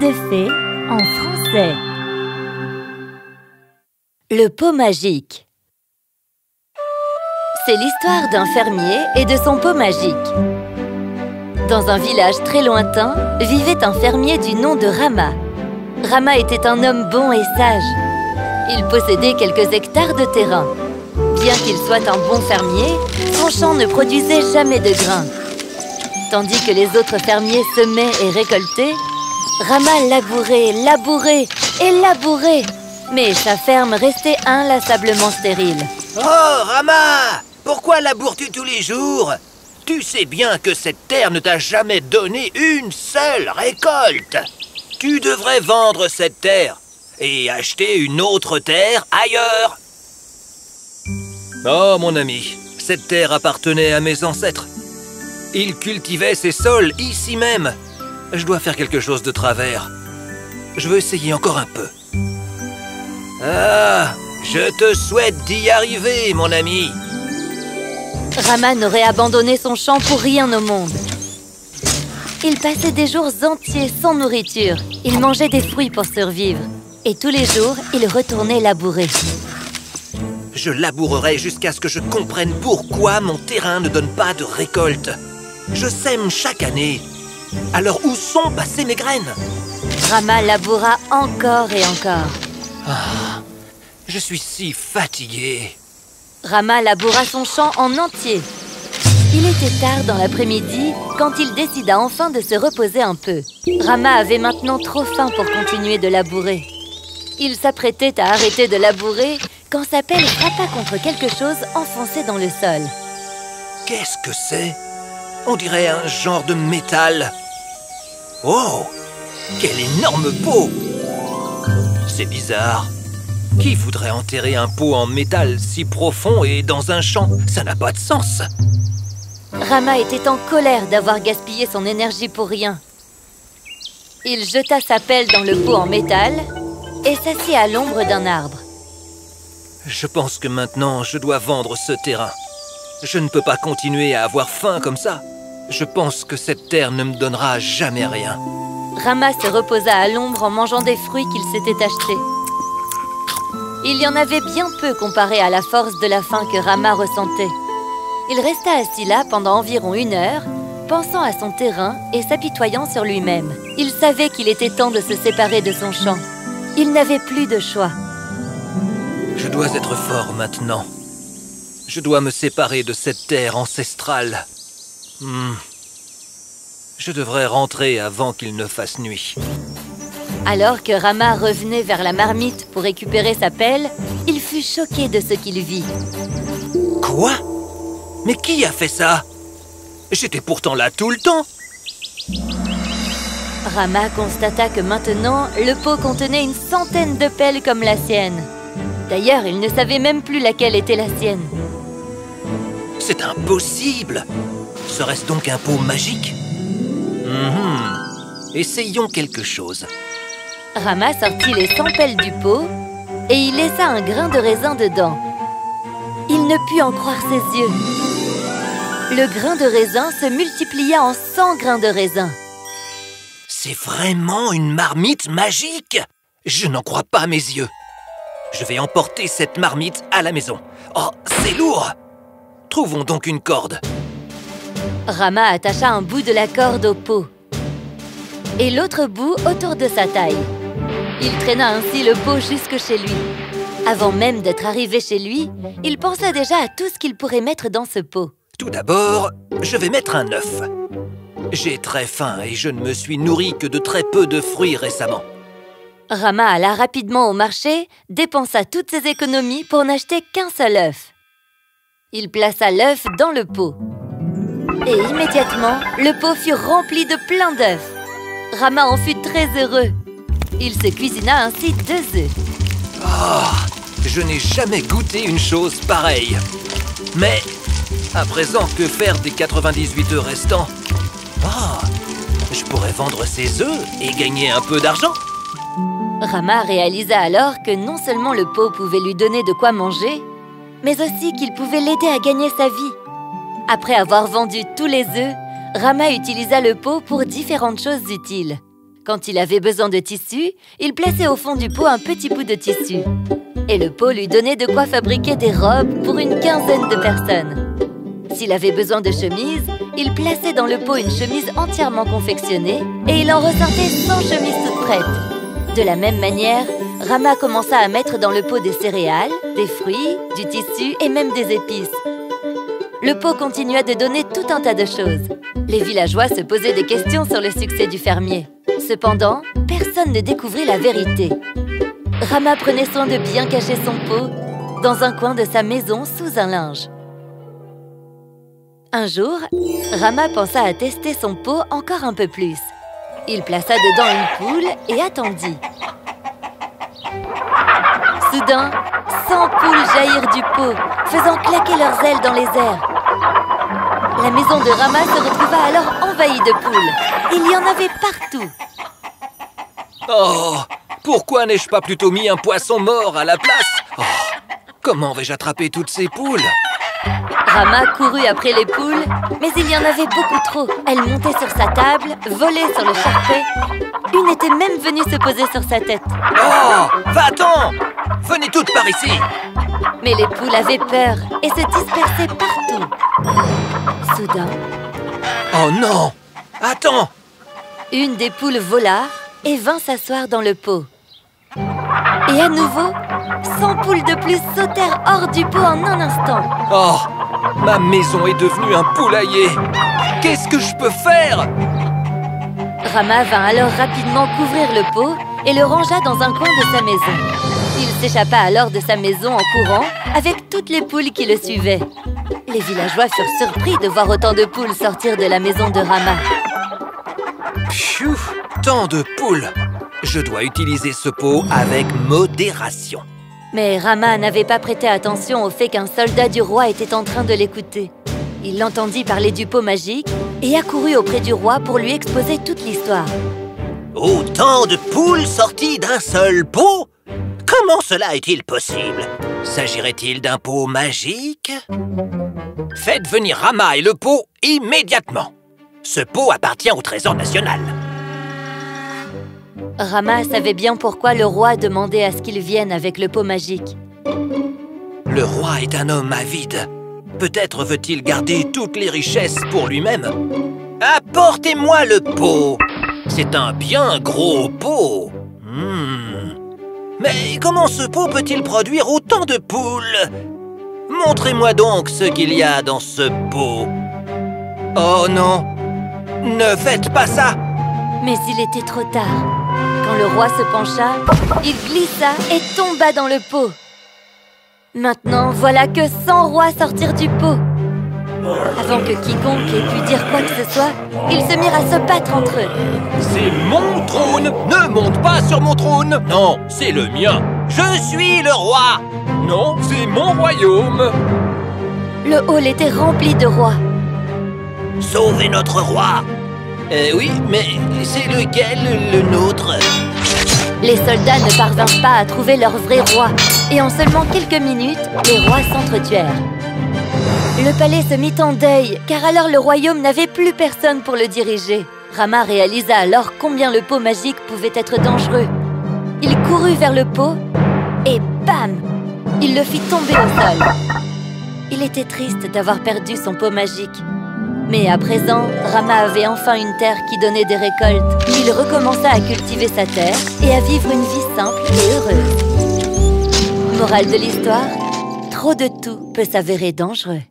de fées en français. Le pot magique C'est l'histoire d'un fermier et de son pot magique. Dans un village très lointain, vivait un fermier du nom de Rama. Rama était un homme bon et sage. Il possédait quelques hectares de terrain. Bien qu'il soit un bon fermier, son champ ne produisait jamais de grains. Tandis que les autres fermiers semaient et récoltaient, Rama labourait, labourait et labourait. Mais sa ferme restait inlassablement stérile. Oh, Rama Pourquoi laboures-tu tous les jours? Tu sais bien que cette terre ne t'a jamais donné une seule récolte. Tu devrais vendre cette terre et acheter une autre terre ailleurs. Oh, mon ami, cette terre appartenait à mes ancêtres. Ils cultivaient ces sols ici même. Je dois faire quelque chose de travers. Je veux essayer encore un peu. Ah, je te souhaite d'y arriver, mon ami. Rama n'aurait abandonné son champ pour rien au monde. Il passait des jours entiers sans nourriture. Il mangeait des fruits pour survivre. Et tous les jours, il retournait labourer. Je labourerai jusqu'à ce que je comprenne pourquoi mon terrain ne donne pas de récolte. Je sème chaque année. Alors où sont passées mes graines Rama laboura encore et encore. Ah, je suis si fatigué. Rama laboura son champ en entier. Il était tard dans l'après-midi quand il décida enfin de se reposer un peu. Rama avait maintenant trop faim pour continuer de labourer. Il s'apprêtait à arrêter de labourer quand sa pelle frappa contre quelque chose enfoncé dans le sol. Qu'est-ce que c'est? On dirait un genre de métal. Oh Quel énorme pot C'est bizarre. Qui voudrait enterrer un pot en métal si profond et dans un champ? Ça n'a pas de sens. Rama était en colère d'avoir gaspillé son énergie pour rien. Il jeta sa pelle dans le pot en métal et s'assit à l'ombre d'un arbre. Je pense que maintenant, je dois vendre ce terrain. Je ne peux pas continuer à avoir faim comme ça. Je pense que cette terre ne me donnera jamais rien. Rama se reposa à l'ombre en mangeant des fruits qu'il s'était achetés. Il y en avait bien peu comparé à la force de la faim que Rama ressentait. Il resta assis là pendant environ une heure, pensant à son terrain et s'apitoyant sur lui-même. Il savait qu'il était temps de se séparer de son champ. Il n'avait plus de choix. Je dois être fort maintenant. Je dois me séparer de cette terre ancestrale. Hmm. Je devrais rentrer avant qu'il ne fasse nuit. Alors que Rama revenait vers la marmite pour récupérer sa pelle, il fut choqué de ce qu'il vit. Quoi? Mais qui a fait ça? J'étais pourtant là tout le temps Rama constata que maintenant, le pot contenait une centaine de pelles comme la sienne. D'ailleurs, il ne savait même plus laquelle était la sienne. C'est impossible Serait-ce donc un pot magique Mhm. Essayons quelque chose. Rama sortit les 100 pelles du pot et il laissa un grain de raisin dedans. Il ne put en croire ses yeux. Le grain de raisin se multiplia en 100 grains de raisin. C'est vraiment une marmite magique Je n'en crois pas mes yeux. Je vais emporter cette marmite à la maison. Oh, c'est lourd Trouvons donc une corde. Rama attacha un bout de la corde au pot et l'autre bout autour de sa taille. Il traîna ainsi le pot jusque chez lui. Avant même d'être arrivé chez lui, il pensa déjà à tout ce qu'il pourrait mettre dans ce pot. Tout d'abord, je vais mettre un œuf. J'ai très faim et je ne me suis nourri que de très peu de fruits récemment. Rama alla rapidement au marché, dépensa toutes ses économies pour n'acheter qu'un seul œuf. Il plaça l'œuf dans le pot. Et immédiatement, le pot fut rempli de plein d'œufs. Rama en fut très heureux. Il se cuisina ainsi deux œufs. Oh, je n'ai jamais goûté une chose pareille. Mais, à présent, que faire des 98 œufs restants? Oh, je pourrais vendre ces œufs et gagner un peu d'argent. Rama réalisa alors que non seulement le pot pouvait lui donner de quoi manger, mais aussi qu'il pouvait l'aider à gagner sa vie. Après avoir vendu tous les œufs, Rama utilisa le pot pour différentes choses utiles. Quand il avait besoin de tissu, il plaçait au fond du pot un petit bout de tissu. Et le pot lui donnait de quoi fabriquer des robes pour une quinzaine de personnes. S'il avait besoin de chemises, il plaçait dans le pot une chemise entièrement confectionnée et il en ressortait 100 chemises toutes prêtes. De la même manière, Rama commença à mettre dans le pot des céréales, des fruits, du tissu et même des épices. Le pot continua de donner tout un tas de choses. Les villageois se posaient des questions sur le succès du fermier. Cependant, personne ne découvrit la vérité. Rama prenait soin de bien cacher son pot dans un coin de sa maison sous un linge. Un jour, Rama pensa à tester son pot encore un peu plus. Il plaça dedans une poule et attendit. Soudain, 100 poules jaillirent du pot, faisant claquer leurs ailes dans les airs. La maison de Rama se retrouva alors envahie de poules. Il y en avait partout. Oh Pourquoi n'ai-je pas plutôt mis un poisson mort à la place? Oh, Comment vais-je attraper toutes ces poules? Rama courut après les poules, mais il y en avait beaucoup trop. Elles montaient sur sa table, volaient sur le charpet. Une était même venue se poser sur sa tête. Oh Va-t'en Venez toutes par ici Mais les poules avaient peur et se dispersaient partout. Soudain... Oh non Attends Une des poules vola et vint s'asseoir dans le pot. Et à nouveau, 100 poules de plus sautèrent hors du pot en un instant. Oh Ma maison est devenue un poulailler Qu'est-ce que je peux faire? Rama vint alors rapidement couvrir le pot et le rangea dans un coin de sa maison. Il s'échappa alors de sa maison en courant avec toutes les poules qui le suivaient. Les villageois furent surpris de voir autant de poules sortir de la maison de Rama. Pfiou Tant de poules Je dois utiliser ce pot avec modération. Mais Rama n'avait pas prêté attention au fait qu'un soldat du roi était en train de l'écouter. Il l'entendit parler du pot magique et accourut auprès du roi pour lui exposer toute l'histoire. Autant de poules sorties d'un seul pot Comment cela est-il possible? S'agirait-il d'un pot magique? Faites venir Rama et le pot immédiatement Ce pot appartient au trésor national Rama savait bien pourquoi le roi demandait à ce qu'il vienne avec le pot magique. Le roi est un homme avide. Peut-être veut-il garder toutes les richesses pour lui-même. Apportez-moi le pot C'est un bien gros pot hmm. Mais comment ce pot peut-il produire autant de poules? Montrez-moi donc ce qu'il y a dans ce pot. Oh non Ne faites pas ça Mais il était trop tard. Quand le roi se pencha, il glissa et tomba dans le pot. Maintenant, voilà que 100 rois sortirent du pot. Avant que quiconque ait pu dire quoi que ce soit, ils se mirent à se battre entre eux. C'est mon trône. Ne monte pas sur mon trône. Non, c'est le mien. Je suis le roi. Non, c'est mon royaume. Le hall était rempli de rois. Sauvez notre roi. Euh, oui, mais c'est lequel le nôtre? Les soldats ne parvinrent pas à trouver leur vrai roi. Et en seulement quelques minutes, les rois s'entretuèrent. Le palais se mit en deuil car alors le royaume n'avait plus personne pour le diriger. Rama réalisa alors combien le pot magique pouvait être dangereux. Il courut vers le pot et bam Il le fit tomber au sol. Il était triste d'avoir perdu son pot magique. Mais à présent, Rama avait enfin une terre qui donnait des récoltes. Il recommença à cultiver sa terre et à vivre une vie simple et heureuse. Morale de l'histoire, trop de tout peut s'avérer dangereux.